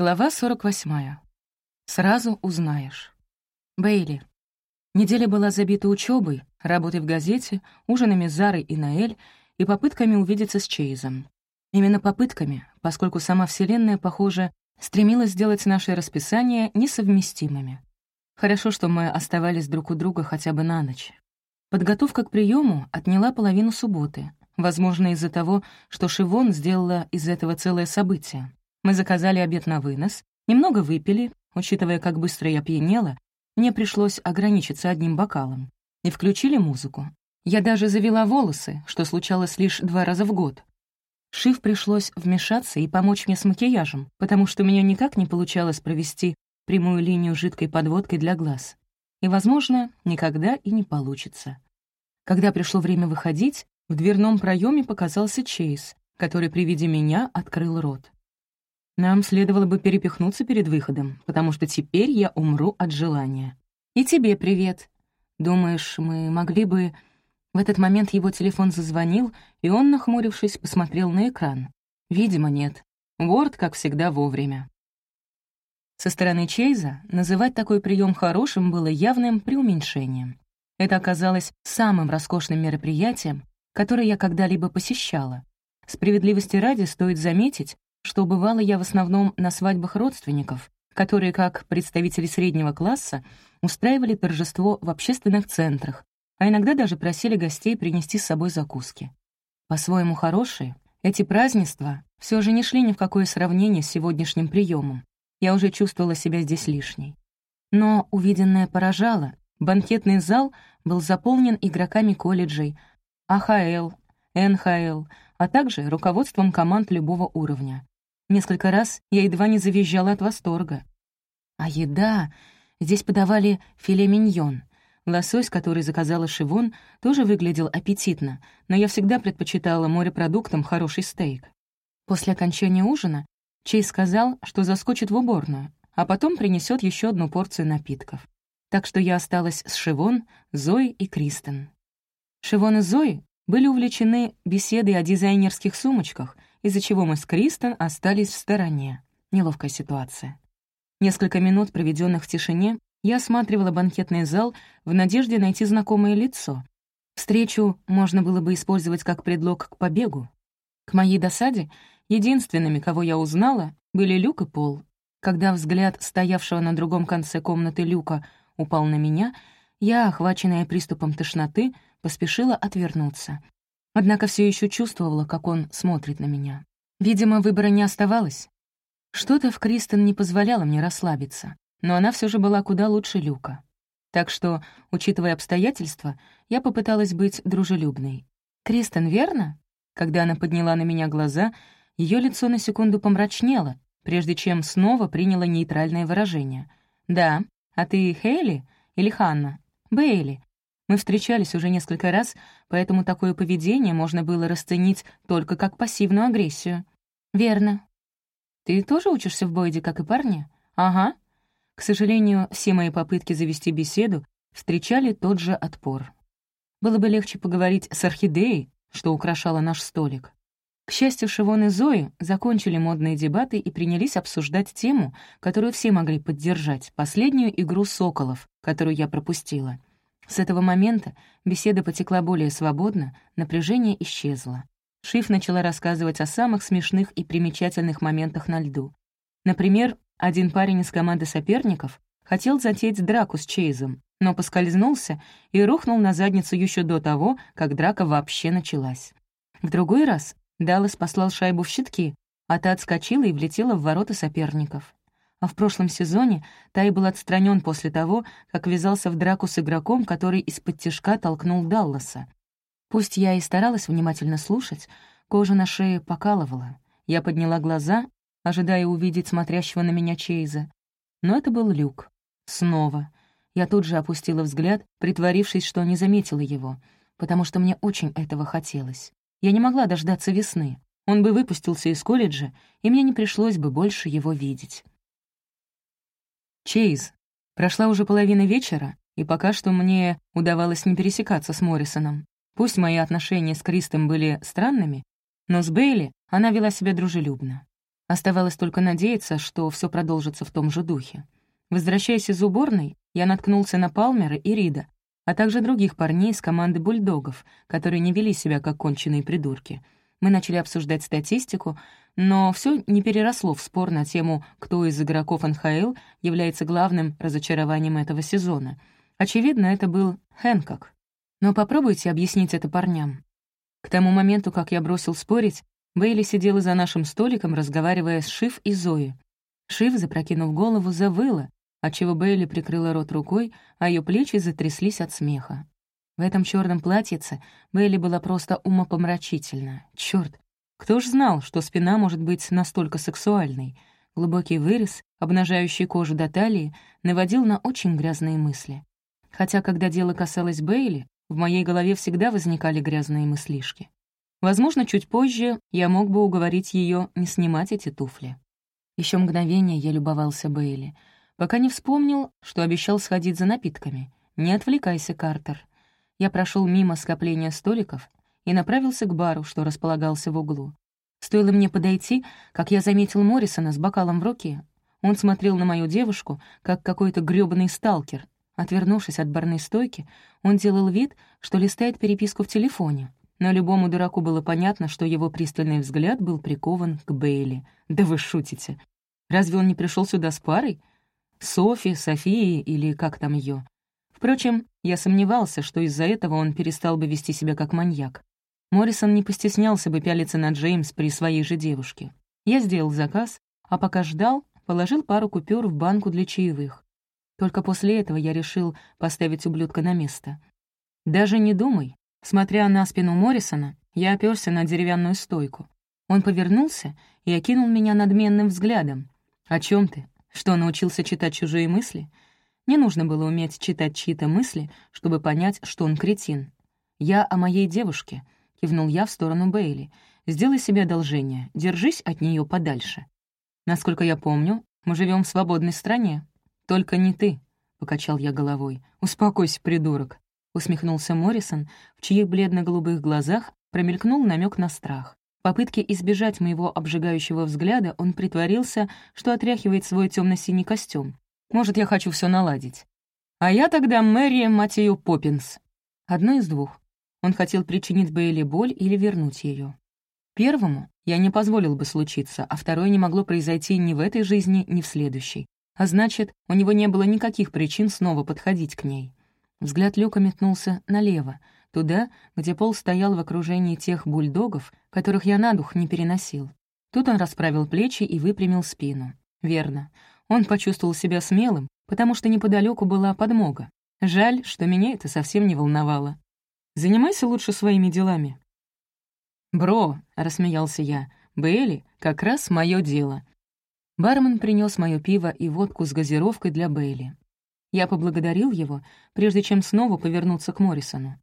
Глава 48. Сразу узнаешь. Бейли. Неделя была забита учебой, работой в газете, ужинами с Зарой и Наэль и попытками увидеться с Чейзом. Именно попытками, поскольку сама Вселенная, похоже, стремилась сделать наши расписания несовместимыми. Хорошо, что мы оставались друг у друга хотя бы на ночь. Подготовка к приему отняла половину субботы, возможно, из-за того, что Шивон сделала из этого целое событие. Мы заказали обед на вынос, немного выпили, учитывая, как быстро я пьянела, мне пришлось ограничиться одним бокалом, и включили музыку. Я даже завела волосы, что случалось лишь два раза в год. Шив пришлось вмешаться и помочь мне с макияжем, потому что у меня никак не получалось провести прямую линию жидкой подводкой для глаз. И, возможно, никогда и не получится. Когда пришло время выходить, в дверном проеме показался Чейз, который при виде меня открыл рот. Нам следовало бы перепихнуться перед выходом, потому что теперь я умру от желания. И тебе привет. Думаешь, мы могли бы... В этот момент его телефон зазвонил, и он, нахмурившись, посмотрел на экран. Видимо, нет. Ворд, как всегда, вовремя. Со стороны Чейза называть такой прием хорошим было явным преуменьшением. Это оказалось самым роскошным мероприятием, которое я когда-либо посещала. Справедливости ради стоит заметить, что бывала я в основном на свадьбах родственников, которые, как представители среднего класса, устраивали торжество в общественных центрах, а иногда даже просили гостей принести с собой закуски. По-своему хорошие, эти празднества все же не шли ни в какое сравнение с сегодняшним приемом. Я уже чувствовала себя здесь лишней. Но увиденное поражало. Банкетный зал был заполнен игроками колледжей, АХЛ, НХЛ, а также руководством команд любого уровня. Несколько раз я едва не завизжала от восторга. А еда... Здесь подавали филе миньон. Лосось, который заказала Шивон, тоже выглядел аппетитно, но я всегда предпочитала морепродуктам хороший стейк. После окончания ужина Чей сказал, что заскочит в уборную, а потом принесет еще одну порцию напитков. Так что я осталась с Шивон, Зоей и Кристен. Шивон и Зои были увлечены беседой о дизайнерских сумочках — из-за чего мы с Кристен остались в стороне. Неловкая ситуация. Несколько минут, проведенных в тишине, я осматривала банкетный зал в надежде найти знакомое лицо. Встречу можно было бы использовать как предлог к побегу. К моей досаде, единственными, кого я узнала, были Люк и Пол. Когда взгляд стоявшего на другом конце комнаты Люка упал на меня, я, охваченная приступом тошноты, поспешила отвернуться. Однако все еще чувствовала, как он смотрит на меня. Видимо, выбора не оставалось. Что-то в Кристен не позволяло мне расслабиться, но она все же была куда лучше Люка. Так что, учитывая обстоятельства, я попыталась быть дружелюбной. «Кристен, верно?» Когда она подняла на меня глаза, ее лицо на секунду помрачнело, прежде чем снова приняло нейтральное выражение. «Да. А ты Хейли или Ханна?» «Бейли. Мы встречались уже несколько раз, поэтому такое поведение можно было расценить только как пассивную агрессию. «Верно. Ты тоже учишься в Бойде, как и парни?» «Ага». К сожалению, все мои попытки завести беседу встречали тот же отпор. Было бы легче поговорить с орхидеей, что украшала наш столик. К счастью, Шивон и Зои закончили модные дебаты и принялись обсуждать тему, которую все могли поддержать, последнюю игру «Соколов», которую я пропустила — с этого момента беседа потекла более свободно, напряжение исчезло. Шиф начала рассказывать о самых смешных и примечательных моментах на льду. Например, один парень из команды соперников хотел затеять драку с Чейзом, но поскользнулся и рухнул на задницу еще до того, как драка вообще началась. В другой раз Даллас послал шайбу в щитки, а та отскочила и влетела в ворота соперников а в прошлом сезоне Тай был отстранен после того, как ввязался в драку с игроком, который из-под тяжка толкнул Далласа. Пусть я и старалась внимательно слушать, кожа на шее покалывала. Я подняла глаза, ожидая увидеть смотрящего на меня Чейза. Но это был Люк. Снова. Я тут же опустила взгляд, притворившись, что не заметила его, потому что мне очень этого хотелось. Я не могла дождаться весны. Он бы выпустился из колледжа, и мне не пришлось бы больше его видеть. Чейз. Прошла уже половина вечера, и пока что мне удавалось не пересекаться с Моррисоном. Пусть мои отношения с Кристом были странными, но с Бейли она вела себя дружелюбно. Оставалось только надеяться, что все продолжится в том же духе. Возвращаясь из уборной, я наткнулся на Палмера и Рида, а также других парней из команды бульдогов, которые не вели себя как конченые придурки. Мы начали обсуждать статистику, но все не переросло в спор на тему, кто из игроков НХЛ является главным разочарованием этого сезона. Очевидно, это был Хэнкок. Но попробуйте объяснить это парням. К тому моменту, как я бросил спорить, Бейли сидела за нашим столиком, разговаривая с Шиф и Зоей. Шиф, запрокинув голову, завыла, отчего Бейли прикрыла рот рукой, а ее плечи затряслись от смеха. В этом черном платьице Бейли была просто умопомрачительна. Черт, кто ж знал, что спина может быть настолько сексуальной? Глубокий вырез, обнажающий кожу до талии, наводил на очень грязные мысли. Хотя, когда дело касалось Бейли, в моей голове всегда возникали грязные мыслишки. Возможно, чуть позже я мог бы уговорить ее не снимать эти туфли. Еще мгновение я любовался Бейли, пока не вспомнил, что обещал сходить за напитками. «Не отвлекайся, Картер». Я прошел мимо скопления столиков и направился к бару, что располагался в углу. Стоило мне подойти, как я заметил Моррисона с бокалом в руке. Он смотрел на мою девушку, как какой-то грёбаный сталкер, Отвернувшись от барной стойки, он делал вид, что листает переписку в телефоне. Но любому дураку было понятно, что его пристальный взгляд был прикован к Бейли. «Да вы шутите! Разве он не пришел сюда с парой? Софи, Софией или как там ее? Впрочем, я сомневался, что из-за этого он перестал бы вести себя как маньяк. Моррисон не постеснялся бы пялиться на Джеймс при своей же девушке. Я сделал заказ, а пока ждал, положил пару купюр в банку для чаевых. Только после этого я решил поставить ублюдка на место. Даже не думай. Смотря на спину Моррисона, я оперся на деревянную стойку. Он повернулся и окинул меня надменным взглядом. «О чем ты? Что, научился читать чужие мысли?» Не нужно было уметь читать чьи-то мысли, чтобы понять, что он кретин. «Я о моей девушке», — кивнул я в сторону Бейли. «Сделай себе одолжение, держись от нее подальше. Насколько я помню, мы живем в свободной стране, «Только не ты», — покачал я головой. «Успокойся, придурок», — усмехнулся Моррисон, в чьих бледно-голубых глазах промелькнул намек на страх. В попытке избежать моего обжигающего взгляда он притворился, что отряхивает свой темно синий костюм. «Может, я хочу все наладить». «А я тогда Мэри Матею Поппинс». Одно из двух. Он хотел причинить Бейли боль или вернуть ее. Первому я не позволил бы случиться, а второе не могло произойти ни в этой жизни, ни в следующей. А значит, у него не было никаких причин снова подходить к ней. Взгляд Люка метнулся налево, туда, где Пол стоял в окружении тех бульдогов, которых я на дух не переносил. Тут он расправил плечи и выпрямил спину. Верно. Он почувствовал себя смелым, потому что неподалеку была подмога. Жаль, что меня это совсем не волновало. Занимайся лучше своими делами. «Бро», — рассмеялся я, — «Бейли — как раз мое дело. Бармен принес моё пиво и водку с газировкой для Бейли. Я поблагодарил его, прежде чем снова повернуться к Моррисону.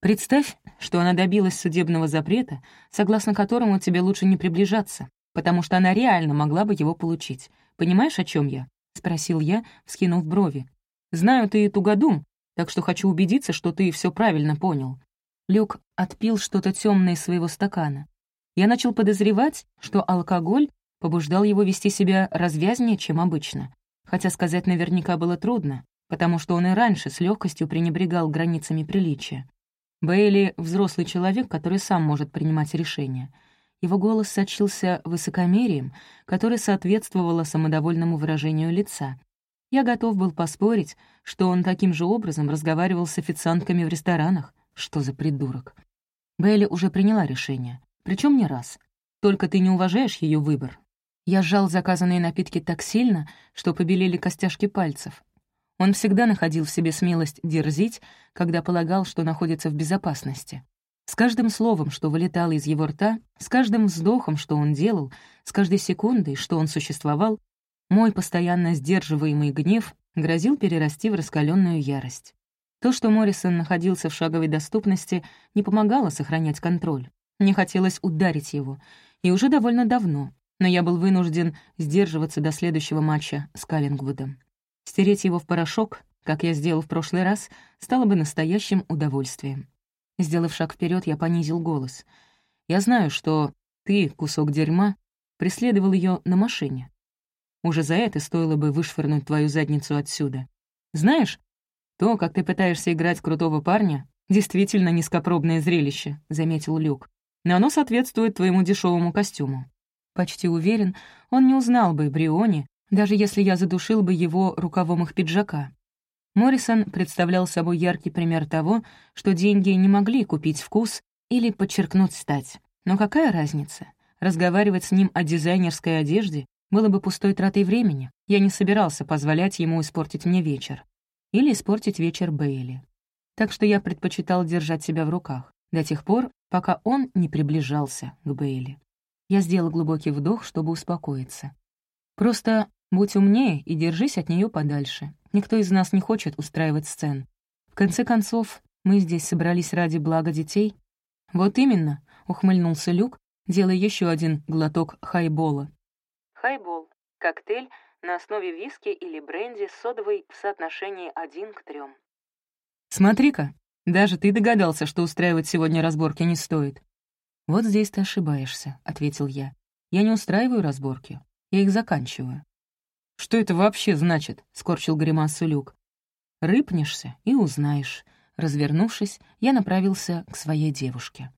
«Представь, что она добилась судебного запрета, согласно которому тебе лучше не приближаться, потому что она реально могла бы его получить. Понимаешь, о чем я?» — спросил я, вскинув брови. «Знаю, ты тугодум, так что хочу убедиться, что ты все правильно понял». Люк отпил что-то темное из своего стакана. Я начал подозревать, что алкоголь побуждал его вести себя развязнее, чем обычно. Хотя сказать наверняка было трудно, потому что он и раньше с легкостью пренебрегал границами приличия. Бейли — взрослый человек, который сам может принимать решения. Его голос сочился высокомерием, которое соответствовало самодовольному выражению лица. Я готов был поспорить, что он таким же образом разговаривал с официантками в ресторанах. Что за придурок? Бейли уже приняла решение, причем не раз. Только ты не уважаешь ее выбор, я сжал заказанные напитки так сильно, что побелели костяшки пальцев. Он всегда находил в себе смелость дерзить, когда полагал, что находится в безопасности. С каждым словом, что вылетало из его рта, с каждым вздохом, что он делал, с каждой секундой, что он существовал, мой постоянно сдерживаемый гнев грозил перерасти в раскаленную ярость. То, что Моррисон находился в шаговой доступности, не помогало сохранять контроль. Мне хотелось ударить его, и уже довольно давно, но я был вынужден сдерживаться до следующего матча с Каллингвудом. Стереть его в порошок, как я сделал в прошлый раз, стало бы настоящим удовольствием. Сделав шаг вперед, я понизил голос. «Я знаю, что ты, кусок дерьма, преследовал ее на машине. Уже за это стоило бы вышвырнуть твою задницу отсюда. Знаешь, то, как ты пытаешься играть крутого парня, действительно низкопробное зрелище», — заметил Люк. «Но оно соответствует твоему дешевому костюму». Почти уверен, он не узнал бы Бриони, даже если я задушил бы его рукавом их пиджака. Моррисон представлял собой яркий пример того, что деньги не могли купить вкус или подчеркнуть стать. Но какая разница? Разговаривать с ним о дизайнерской одежде было бы пустой тратой времени. Я не собирался позволять ему испортить мне вечер. Или испортить вечер Бейли. Так что я предпочитал держать себя в руках до тех пор, пока он не приближался к Бейли. Я сделал глубокий вдох, чтобы успокоиться. Просто будь умнее и держись от нее подальше. Никто из нас не хочет устраивать сцен. В конце концов, мы здесь собрались ради блага детей. Вот именно, — ухмыльнулся Люк, делая еще один глоток хайбола. Хайбол — коктейль на основе виски или бренди с содовой в соотношении один к трем. «Смотри-ка, даже ты догадался, что устраивать сегодня разборки не стоит». «Вот здесь ты ошибаешься», — ответил я. «Я не устраиваю разборки, я их заканчиваю». «Что это вообще значит?» — скорчил гримасу Люк. «Рыпнешься и узнаешь». Развернувшись, я направился к своей девушке.